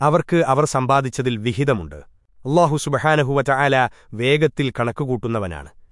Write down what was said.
അവർക്ക് അവർ സമ്പാദിച്ചതിൽ വിഹിതമുണ്ട്. അള്ളാഹു സുബഹാനഹുവ ചായാല വേഗത്തിൽ കണക്കുകൂട്ടുന്നവനാണ്.